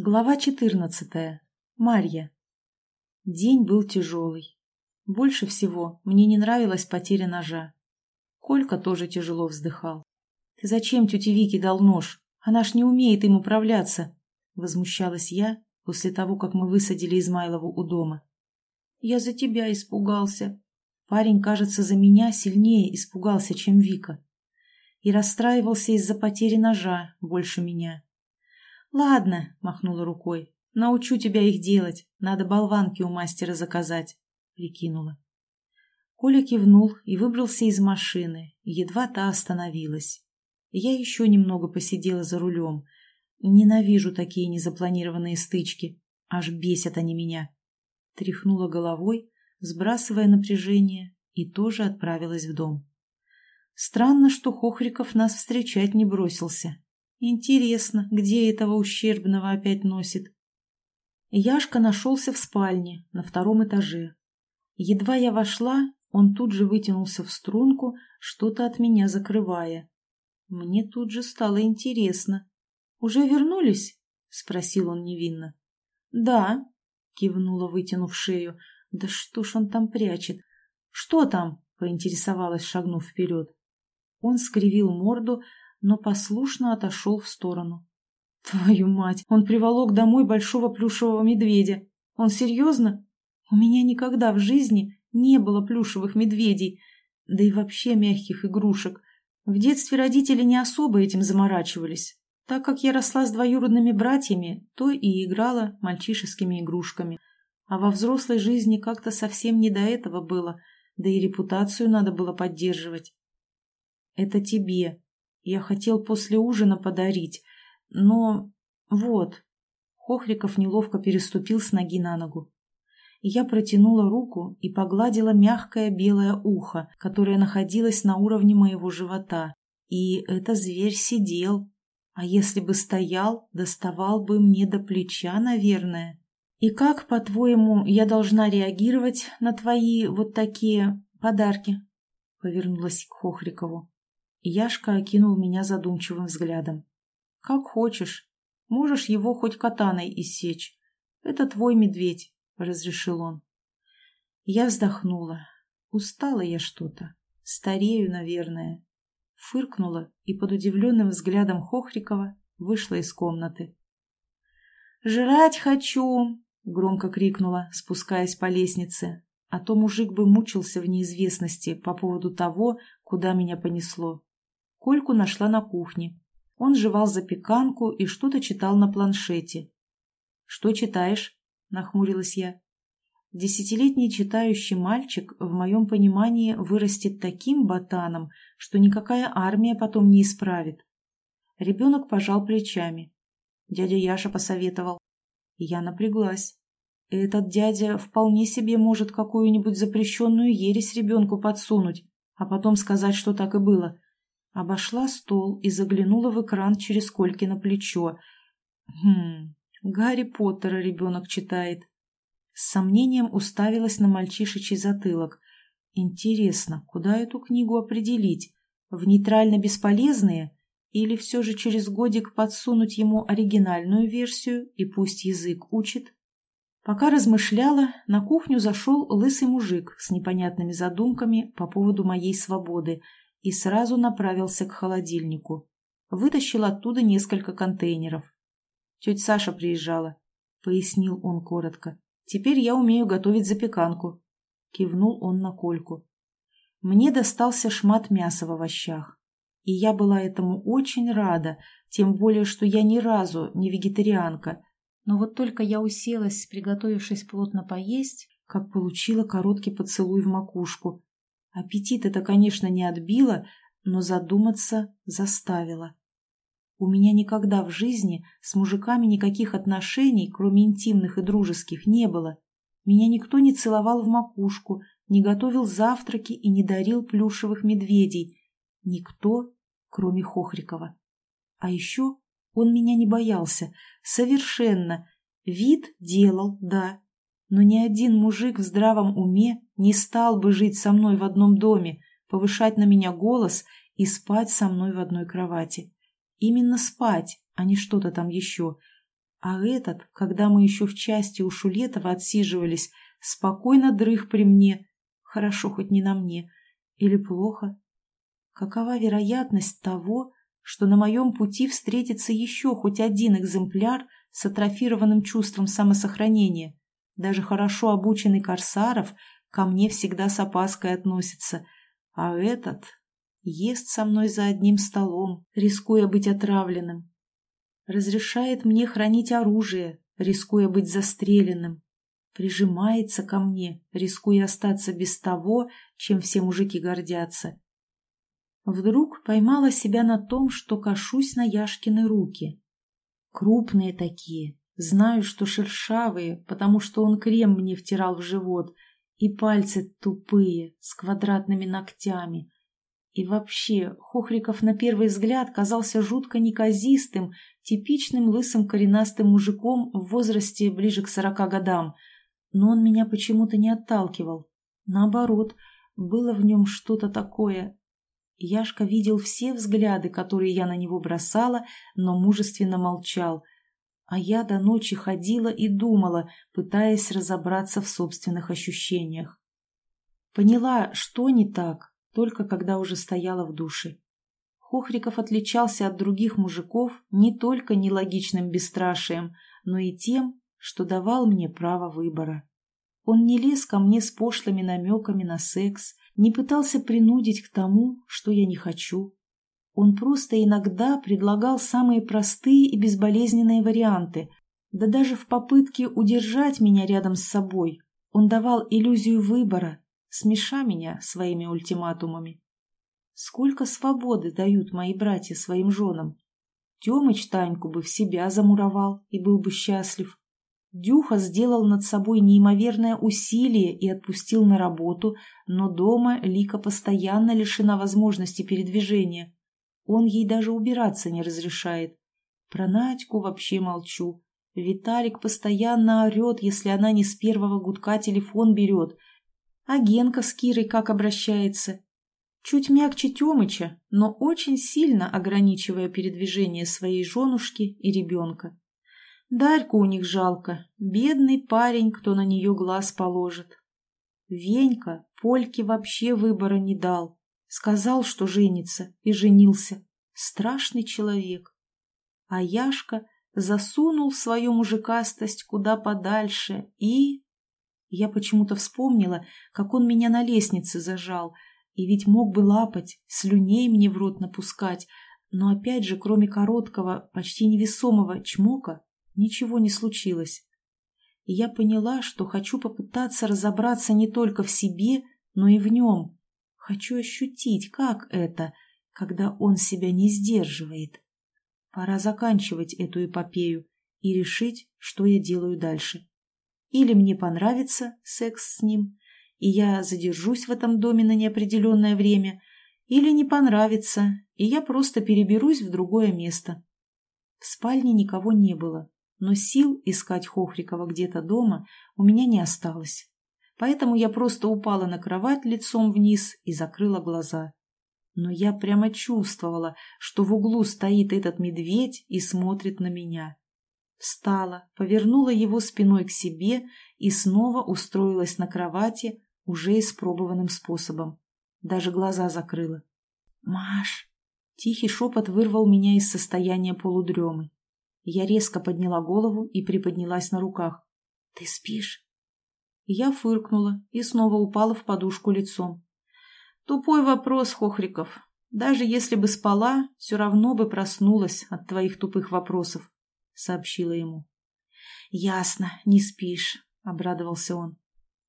Глава 14. Марья. День был тяжелый. Больше всего мне не нравилась потеря ножа. Колька тоже тяжело вздыхал. «Ты зачем тете Вике дал нож? Она ж не умеет им управляться!» Возмущалась я после того, как мы высадили Измайлову у дома. «Я за тебя испугался». Парень, кажется, за меня сильнее испугался, чем Вика. И расстраивался из-за потери ножа больше меня. «Ладно», — махнула рукой, — «научу тебя их делать. Надо болванки у мастера заказать», — прикинула. Коля кивнул и выбрался из машины, едва та остановилась. Я еще немного посидела за рулем. Ненавижу такие незапланированные стычки. Аж бесят они меня. Тряхнула головой, сбрасывая напряжение, и тоже отправилась в дом. Странно, что Хохриков нас встречать не бросился. Интересно, где этого ущербного опять носит? Яшка нашелся в спальне на втором этаже. Едва я вошла, он тут же вытянулся в струнку, что-то от меня закрывая. Мне тут же стало интересно. «Уже вернулись?» — спросил он невинно. «Да», — кивнула, вытянув шею. «Да что ж он там прячет?» «Что там?» — поинтересовалась, шагнув вперед. Он скривил морду, но послушно отошел в сторону. «Твою мать! Он приволок домой большого плюшевого медведя! Он серьезно? У меня никогда в жизни не было плюшевых медведей, да и вообще мягких игрушек. В детстве родители не особо этим заморачивались. Так как я росла с двоюродными братьями, то и играла мальчишескими игрушками. А во взрослой жизни как-то совсем не до этого было, да и репутацию надо было поддерживать. «Это тебе», я хотел после ужина подарить, но... Вот. Хохриков неловко переступил с ноги на ногу. Я протянула руку и погладила мягкое белое ухо, которое находилось на уровне моего живота. И этот зверь сидел. А если бы стоял, доставал бы мне до плеча, наверное. И как, по-твоему, я должна реагировать на твои вот такие подарки? Повернулась к Хохрикову. Яшка окинул меня задумчивым взглядом. «Как хочешь. Можешь его хоть катаной иссечь. Это твой медведь», — разрешил он. Я вздохнула. Устала я что-то. Старею, наверное. Фыркнула и под удивленным взглядом Хохрикова вышла из комнаты. «Жрать хочу!» — громко крикнула, спускаясь по лестнице. А то мужик бы мучился в неизвестности по поводу того, куда меня понесло. Кольку нашла на кухне. Он жевал запеканку и что-то читал на планшете. «Что читаешь?» – нахмурилась я. Десятилетний читающий мальчик, в моем понимании, вырастет таким ботаном, что никакая армия потом не исправит. Ребенок пожал плечами. Дядя Яша посоветовал. я напряглась. Этот дядя вполне себе может какую-нибудь запрещенную ересь ребенку подсунуть, а потом сказать, что так и было. Обошла стол и заглянула в экран через Колькино плечо. Хм, Гарри Поттера ребенок читает. С сомнением уставилась на мальчишечий затылок. Интересно, куда эту книгу определить? В нейтрально бесполезные? Или все же через годик подсунуть ему оригинальную версию и пусть язык учит? Пока размышляла, на кухню зашел лысый мужик с непонятными задумками по поводу моей свободы – и сразу направился к холодильнику. Вытащил оттуда несколько контейнеров. «Тетя Саша приезжала», — пояснил он коротко. «Теперь я умею готовить запеканку», — кивнул он на Кольку. Мне достался шмат мяса в овощах. И я была этому очень рада, тем более, что я ни разу не вегетарианка. Но вот только я уселась, приготовившись плотно поесть, как получила короткий поцелуй в макушку, Аппетит это, конечно, не отбило, но задуматься заставило. У меня никогда в жизни с мужиками никаких отношений, кроме интимных и дружеских, не было. Меня никто не целовал в макушку, не готовил завтраки и не дарил плюшевых медведей. Никто, кроме Хохрикова. А еще он меня не боялся. Совершенно. Вид делал, да, но ни один мужик в здравом уме не стал бы жить со мной в одном доме, повышать на меня голос и спать со мной в одной кровати. Именно спать, а не что-то там еще. А этот, когда мы еще в части у Шулетова отсиживались, спокойно дрых при мне. Хорошо хоть не на мне. Или плохо? Какова вероятность того, что на моем пути встретится еще хоть один экземпляр с атрофированным чувством самосохранения? Даже хорошо обученный Корсаров ко мне всегда с опаской относится, а этот ест со мной за одним столом, рискуя быть отравленным. Разрешает мне хранить оружие, рискуя быть застреленным. Прижимается ко мне, рискуя остаться без того, чем все мужики гордятся. Вдруг поймала себя на том, что кашусь на Яшкины руки. Крупные такие, знаю, что шершавые, потому что он крем мне втирал в живот, и пальцы тупые, с квадратными ногтями. И вообще, Хохриков на первый взгляд казался жутко неказистым, типичным лысым коренастым мужиком в возрасте ближе к сорока годам. Но он меня почему-то не отталкивал. Наоборот, было в нем что-то такое. Яшка видел все взгляды, которые я на него бросала, но мужественно молчал. А я до ночи ходила и думала, пытаясь разобраться в собственных ощущениях. Поняла, что не так, только когда уже стояла в душе. Хохриков отличался от других мужиков не только нелогичным бесстрашием, но и тем, что давал мне право выбора. Он не лез ко мне с пошлыми намеками на секс, не пытался принудить к тому, что я не хочу. Он просто иногда предлагал самые простые и безболезненные варианты, да даже в попытке удержать меня рядом с собой. Он давал иллюзию выбора, смеша меня своими ультиматумами. Сколько свободы дают мои братья своим женам. Темыч Таньку бы в себя замуровал и был бы счастлив. Дюха сделал над собой неимоверное усилие и отпустил на работу, но дома Лика постоянно лишена возможности передвижения. Он ей даже убираться не разрешает. Про Надьку вообще молчу. Виталик постоянно орет, если она не с первого гудка телефон берет, а Генка с Кирой как обращается? Чуть мягче Тёмыча, но очень сильно ограничивая передвижение своей женушки и ребенка. Дарьку у них жалко, бедный парень, кто на нее глаз положит. Венька Польке вообще выбора не дал. Сказал, что женится, и женился. Страшный человек. А Яшка засунул свою мужикастость куда подальше и... Я почему-то вспомнила, как он меня на лестнице зажал, и ведь мог бы лапать, слюней мне в рот напускать, но опять же, кроме короткого, почти невесомого чмока, ничего не случилось. И я поняла, что хочу попытаться разобраться не только в себе, но и в нем. Хочу ощутить, как это, когда он себя не сдерживает. Пора заканчивать эту эпопею и решить, что я делаю дальше. Или мне понравится секс с ним, и я задержусь в этом доме на неопределенное время, или не понравится, и я просто переберусь в другое место. В спальне никого не было, но сил искать Хохрикова где-то дома у меня не осталось. Поэтому я просто упала на кровать лицом вниз и закрыла глаза. Но я прямо чувствовала, что в углу стоит этот медведь и смотрит на меня. Встала, повернула его спиной к себе и снова устроилась на кровати уже испробованным способом. Даже глаза закрыла. «Маш!» Тихий шепот вырвал меня из состояния полудремы. Я резко подняла голову и приподнялась на руках. «Ты спишь?» Я фыркнула и снова упала в подушку лицом. «Тупой вопрос, Хохриков. Даже если бы спала, все равно бы проснулась от твоих тупых вопросов сообщила ему. «Ясно, не спишь», — обрадовался он.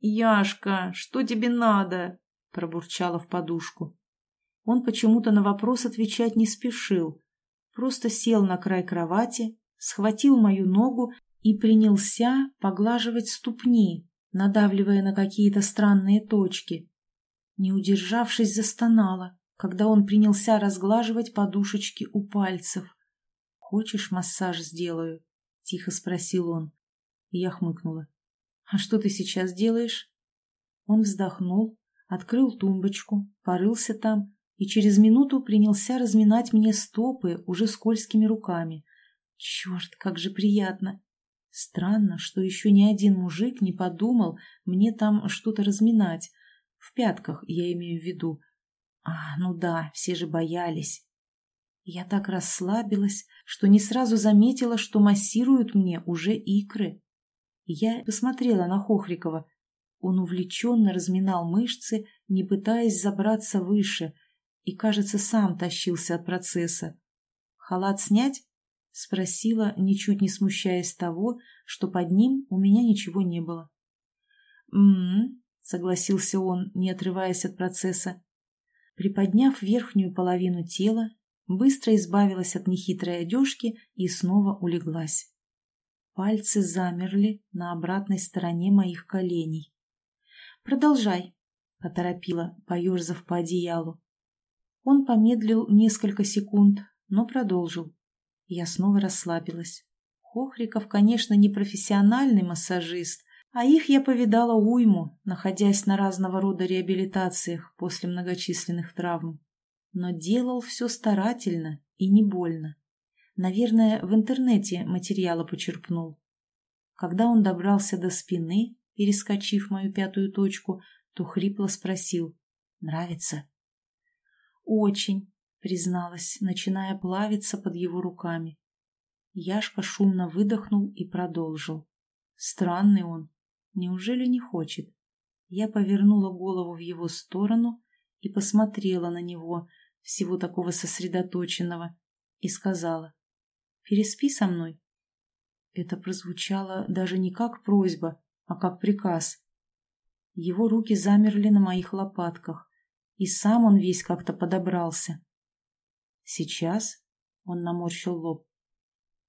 «Яшка, что тебе надо?» — пробурчала в подушку. Он почему-то на вопрос отвечать не спешил, просто сел на край кровати, схватил мою ногу и принялся поглаживать ступни, надавливая на какие-то странные точки. Не удержавшись, застонала, когда он принялся разглаживать подушечки у пальцев. «Хочешь, массаж сделаю?» — тихо спросил он. И я хмыкнула. «А что ты сейчас делаешь?» Он вздохнул, открыл тумбочку, порылся там и через минуту принялся разминать мне стопы уже скользкими руками. Черт, как же приятно! Странно, что еще ни один мужик не подумал мне там что-то разминать. В пятках, я имею в виду. А, ну да, все же боялись. Я так расслабилась, что не сразу заметила, что массируют мне уже икры. Я посмотрела на Хохрикова. Он увлеченно разминал мышцы, не пытаясь забраться выше, и, кажется, сам тащился от процесса. «Халат снять?» — спросила, ничуть не смущаясь того, что под ним у меня ничего не было. «М-м-м», согласился он, не отрываясь от процесса. Приподняв верхнюю половину тела, быстро избавилась от нехитрой одежки и снова улеглась. Пальцы замерли на обратной стороне моих коленей. «Продолжай», — поторопила, поерзав по одеялу. Он помедлил несколько секунд, но продолжил. Я снова расслабилась. Хохриков, конечно, не профессиональный массажист, а их я повидала уйму, находясь на разного рода реабилитациях после многочисленных травм. Но делал все старательно и не больно. Наверное, в интернете материала почерпнул. Когда он добрался до спины, перескочив мою пятую точку, то хрипло спросил «Нравится?» «Очень», — призналась, начиная плавиться под его руками. Яшка шумно выдохнул и продолжил. «Странный он. Неужели не хочет?» Я повернула голову в его сторону и посмотрела на него, всего такого сосредоточенного, и сказала «Переспи со мной». Это прозвучало даже не как просьба, а как приказ. Его руки замерли на моих лопатках, и сам он весь как-то подобрался. «Сейчас?» — он наморщил лоб.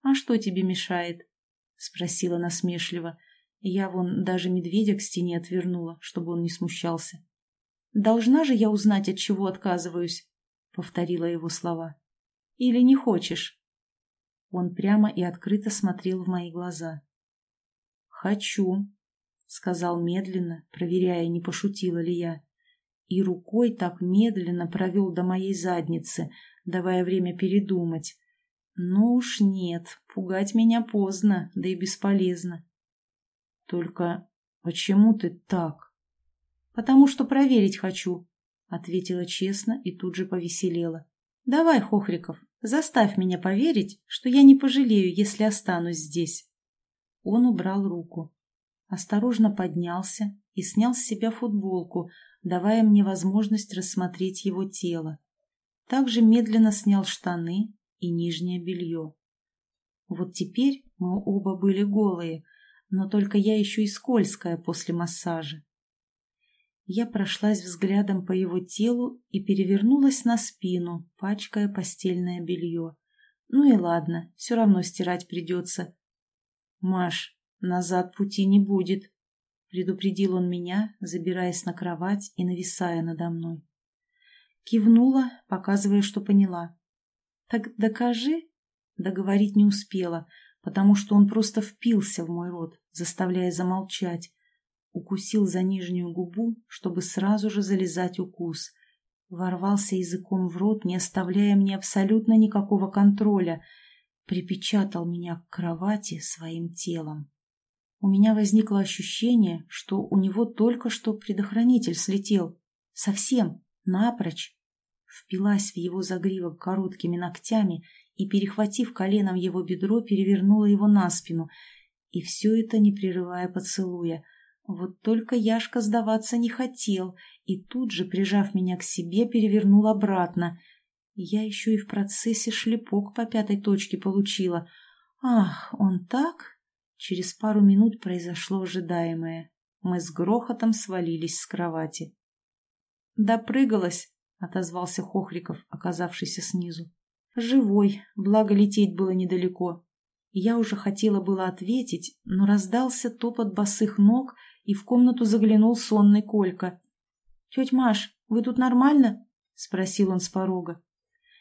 «А что тебе мешает?» — спросила насмешливо. Я вон даже медведя к стене отвернула, чтобы он не смущался. «Должна же я узнать, от чего отказываюсь?» — повторила его слова. «Или не хочешь?» Он прямо и открыто смотрел в мои глаза. «Хочу», — сказал медленно, проверяя, не пошутила ли я и рукой так медленно провел до моей задницы, давая время передумать. Ну уж нет, пугать меня поздно, да и бесполезно. Только почему ты так? Потому что проверить хочу, ответила честно и тут же повеселела. Давай, Хохриков, заставь меня поверить, что я не пожалею, если останусь здесь. Он убрал руку, осторожно поднялся и снял с себя футболку, давая мне возможность рассмотреть его тело. Также медленно снял штаны и нижнее белье. Вот теперь мы оба были голые, но только я еще и скользкая после массажа. Я прошлась взглядом по его телу и перевернулась на спину, пачкая постельное белье. Ну и ладно, все равно стирать придется. Маш, назад пути не будет, предупредил он меня, забираясь на кровать и нависая надо мной. Кивнула, показывая, что поняла. «Так докажи?» Договорить не успела, потому что он просто впился в мой рот, заставляя замолчать. Укусил за нижнюю губу, чтобы сразу же залезать укус. Ворвался языком в рот, не оставляя мне абсолютно никакого контроля. Припечатал меня к кровати своим телом. У меня возникло ощущение, что у него только что предохранитель слетел. Совсем, напрочь. Впилась в его загривок короткими ногтями и, перехватив коленом его бедро, перевернула его на спину. И все это не прерывая поцелуя. Вот только Яшка сдаваться не хотел, и тут же, прижав меня к себе, перевернул обратно. Я еще и в процессе шлепок по пятой точке получила. Ах, он так Через пару минут произошло ожидаемое. Мы с грохотом свалились с кровати. «Допрыгалась», — отозвался Хохриков, оказавшийся снизу. «Живой, благо лететь было недалеко». Я уже хотела было ответить, но раздался топот босых ног, и в комнату заглянул сонный Колька. «Тетя Маш, вы тут нормально?» — спросил он с порога.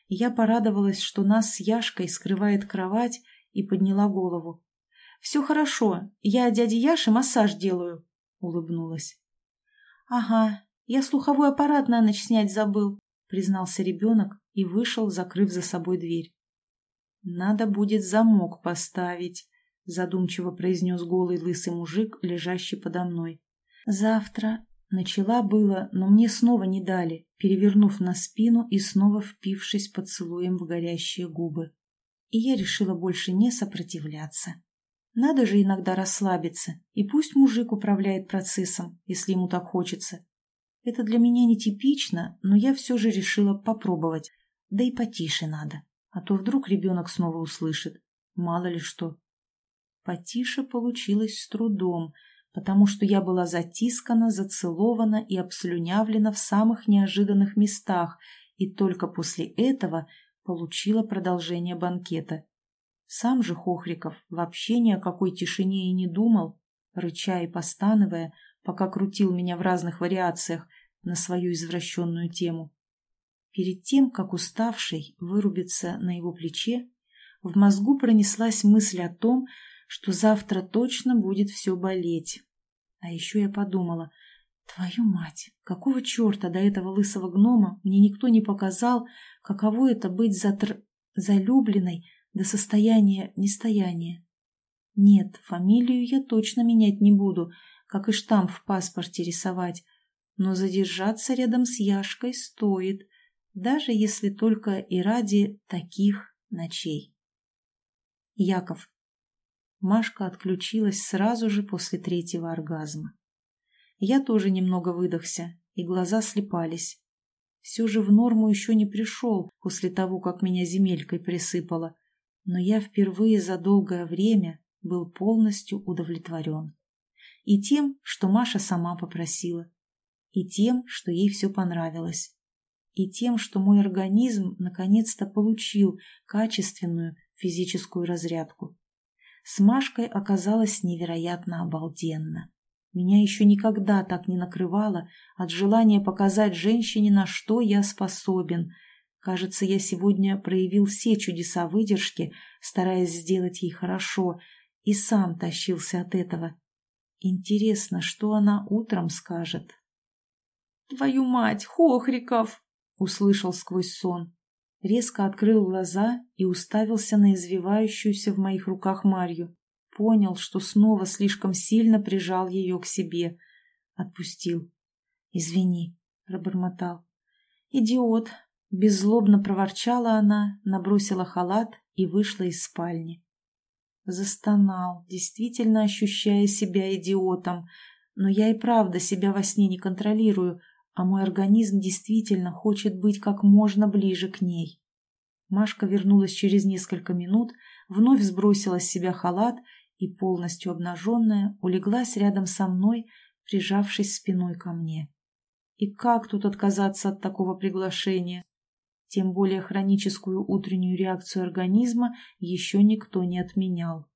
Я порадовалась, что нас с Яшкой скрывает кровать, и подняла голову. «Все хорошо, я дяде Яше массаж делаю», — улыбнулась. «Ага, я слуховой аппарат на ночь снять забыл», — признался ребенок и вышел, закрыв за собой дверь. Надо будет замок поставить, задумчиво произнес голый лысый мужик, лежащий подо мной. Завтра начала было, но мне снова не дали, перевернув на спину и снова впившись поцелуем в горящие губы. И я решила больше не сопротивляться. Надо же иногда расслабиться, и пусть мужик управляет процессом, если ему так хочется. Это для меня нетипично, но я все же решила попробовать. Да и потише надо, а то вдруг ребенок снова услышит. Мало ли что. Потише получилось с трудом, потому что я была затискана, зацелована и обслюнявлена в самых неожиданных местах, и только после этого получила продолжение банкета. Сам же Хохриков вообще ни о какой тишине и не думал, рыча и постановая, пока крутил меня в разных вариациях на свою извращенную тему. Перед тем, как уставший вырубиться на его плече, в мозгу пронеслась мысль о том, что завтра точно будет все болеть. А еще я подумала, твою мать, какого черта до этого лысого гнома мне никто не показал, каково это быть затр... залюбленной до состояния нестояния. Нет, фамилию я точно менять не буду, как и штамп в паспорте рисовать, но задержаться рядом с Яшкой стоит, даже если только и ради таких ночей. Яков. Машка отключилась сразу же после третьего оргазма. Я тоже немного выдохся, и глаза слепались. Все же в норму еще не пришел после того, как меня земелькой присыпало, но я впервые за долгое время был полностью удовлетворен. И тем, что Маша сама попросила, и тем, что ей все понравилось, и тем, что мой организм наконец-то получил качественную физическую разрядку. С Машкой оказалось невероятно обалденно. Меня еще никогда так не накрывало от желания показать женщине, на что я способен. Кажется, я сегодня проявил все чудеса выдержки, стараясь сделать ей хорошо, и сам тащился от этого. Интересно, что она утром скажет. «Твою мать, Хохриков!» — услышал сквозь сон. Резко открыл глаза и уставился на извивающуюся в моих руках Марью. Понял, что снова слишком сильно прижал ее к себе. Отпустил. «Извини», — пробормотал. «Идиот!» — беззлобно проворчала она, набросила халат и вышла из спальни. Застонал, действительно ощущая себя идиотом, но я и правда себя во сне не контролирую — а мой организм действительно хочет быть как можно ближе к ней. Машка вернулась через несколько минут, вновь сбросила с себя халат и, полностью обнаженная, улеглась рядом со мной, прижавшись спиной ко мне. И как тут отказаться от такого приглашения? Тем более хроническую утреннюю реакцию организма еще никто не отменял.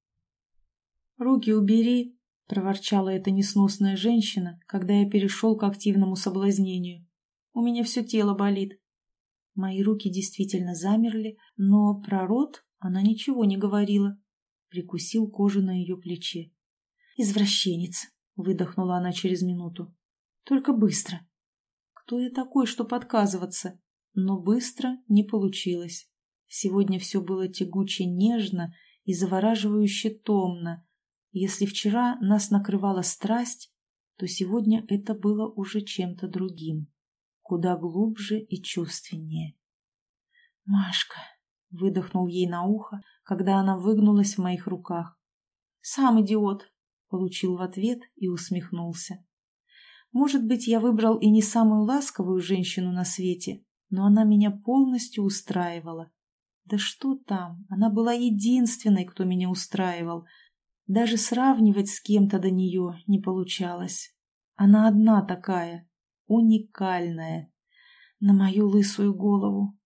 «Руки убери!» — проворчала эта несносная женщина, когда я перешел к активному соблазнению. «У меня все тело болит». Мои руки действительно замерли, но про рот она ничего не говорила. Прикусил кожу на ее плече. «Извращенец!» — выдохнула она через минуту. «Только быстро!» «Кто я такой, что подказываться?» Но быстро не получилось. Сегодня все было тягуче нежно и завораживающе томно, если вчера нас накрывала страсть, то сегодня это было уже чем-то другим, куда глубже и чувственнее. «Машка!» — выдохнул ей на ухо, когда она выгнулась в моих руках. «Сам идиот!» — получил в ответ и усмехнулся. «Может быть, я выбрал и не самую ласковую женщину на свете, но она меня полностью устраивала. Да что там, она была единственной, кто меня устраивал — даже сравнивать с кем-то до нее не получалось. Она одна такая, уникальная, на мою лысую голову.